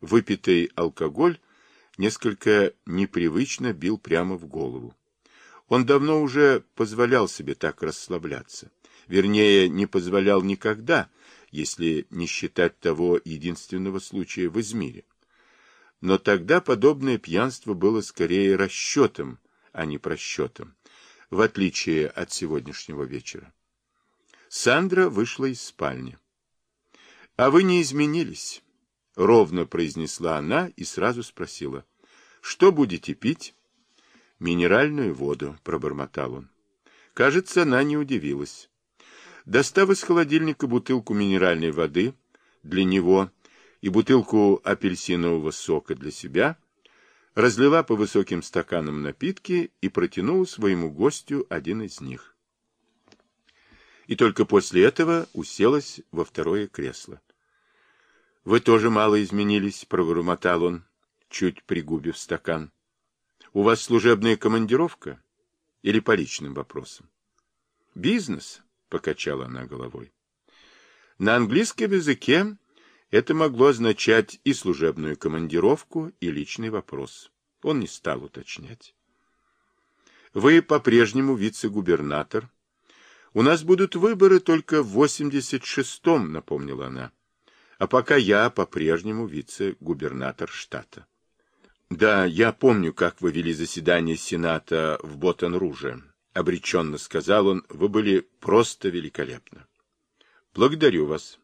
Выпитый алкоголь несколько непривычно бил прямо в голову. Он давно уже позволял себе так расслабляться. Вернее, не позволял никогда, если не считать того единственного случая в Измире. Но тогда подобное пьянство было скорее расчетом, а не просчетом, в отличие от сегодняшнего вечера. Сандра вышла из спальни. — А вы не изменились, — ровно произнесла она и сразу спросила. — Что будете пить? — Минеральную воду, — пробормотал он. Кажется, она не удивилась. Достав из холодильника бутылку минеральной воды для него и бутылку апельсинового сока для себя, разлила по высоким стаканам напитки и протянула своему гостю один из них. И только после этого уселась во второе кресло. — Вы тоже мало изменились, — пробормотал он, чуть пригубив стакан. — У вас служебная командировка или по личным вопросам? — Бизнес, — покачала она головой. На английском языке это могло означать и служебную командировку, и личный вопрос. Он не стал уточнять. Вы по-прежнему вице-губернатор. У нас будут выборы только в 86-м, напомнила она. А пока я по-прежнему вице-губернатор штата. Да, я помню, как вы вели заседание Сената в Боттон-Руже. Обреченно сказал он, вы были просто великолепны. Благодарю вас.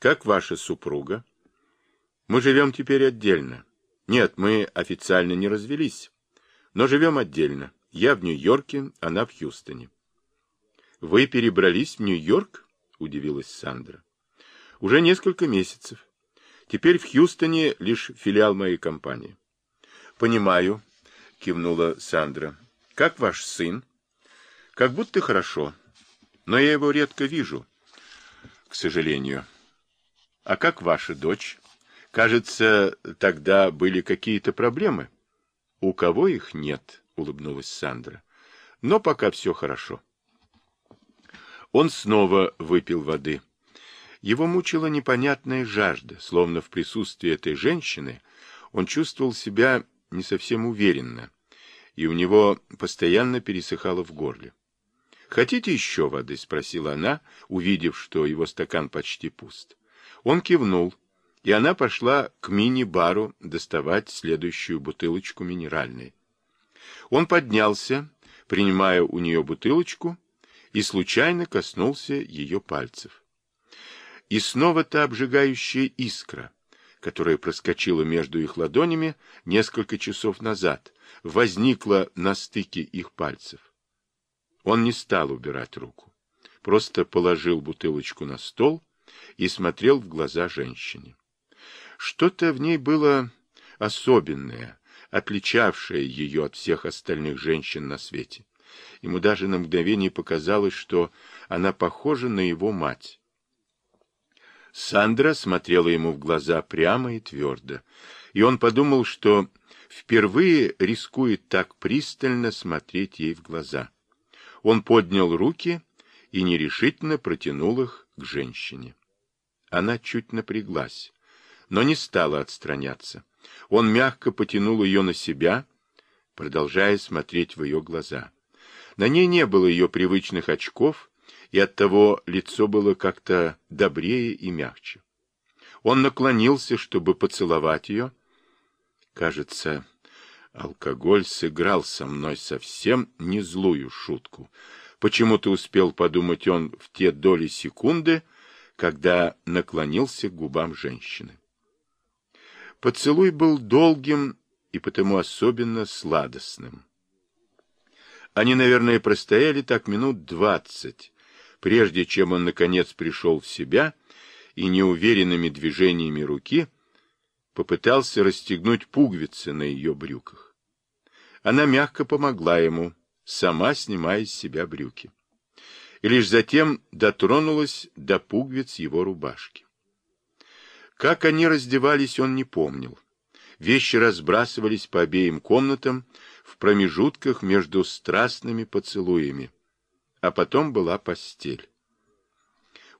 Как ваша супруга? Мы живем теперь отдельно. Нет, мы официально не развелись, но живем отдельно. Я в Нью-Йорке, она в Хьюстоне. Вы перебрались в Нью-Йорк? Удивилась Сандра. Уже несколько месяцев. Теперь в Хьюстоне лишь филиал моей компании. Понимаю, кивнула Сандра. Как ваш сын? Как будто хорошо, но я его редко вижу, к сожалению. А как ваша дочь? Кажется, тогда были какие-то проблемы. У кого их нет, улыбнулась Сандра. Но пока все хорошо. Он снова выпил воды. Его мучила непонятная жажда, словно в присутствии этой женщины он чувствовал себя не совсем уверенно, и у него постоянно пересыхало в горле. «Хотите еще воды?» — спросила она, увидев, что его стакан почти пуст. Он кивнул, и она пошла к мини-бару доставать следующую бутылочку минеральной. Он поднялся, принимая у нее бутылочку, и случайно коснулся ее пальцев. И снова та обжигающая искра, которая проскочила между их ладонями несколько часов назад, возникла на стыке их пальцев. Он не стал убирать руку, просто положил бутылочку на стол и смотрел в глаза женщине. Что-то в ней было особенное, отличавшее ее от всех остальных женщин на свете. Ему даже на мгновение показалось, что она похожа на его мать. Сандра смотрела ему в глаза прямо и твердо, и он подумал, что впервые рискует так пристально смотреть ей в глаза. Он поднял руки и нерешительно протянул их к женщине. Она чуть напряглась, но не стала отстраняться. Он мягко потянул ее на себя, продолжая смотреть в ее глаза. На ней не было ее привычных очков, и оттого лицо было как-то добрее и мягче. Он наклонился, чтобы поцеловать ее. Кажется, алкоголь сыграл со мной совсем не злую шутку. Почему-то успел подумать он в те доли секунды, когда наклонился к губам женщины. Поцелуй был долгим и потому особенно сладостным. Они, наверное, простояли так минут двадцать, прежде чем он, наконец, пришел в себя и неуверенными движениями руки попытался расстегнуть пуговицы на ее брюках. Она мягко помогла ему, сама снимая с себя брюки и лишь затем дотронулась до пуговиц его рубашки. Как они раздевались, он не помнил. Вещи разбрасывались по обеим комнатам в промежутках между страстными поцелуями. А потом была постель.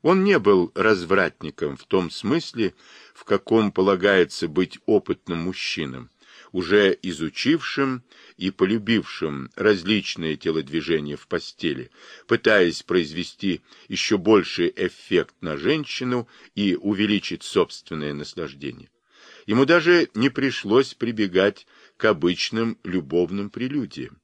Он не был развратником в том смысле, в каком полагается быть опытным мужчинам, уже изучившим и полюбившим различные телодвижения в постели, пытаясь произвести еще больший эффект на женщину и увеличить собственное наслаждение. Ему даже не пришлось прибегать к обычным любовным прелюдиям.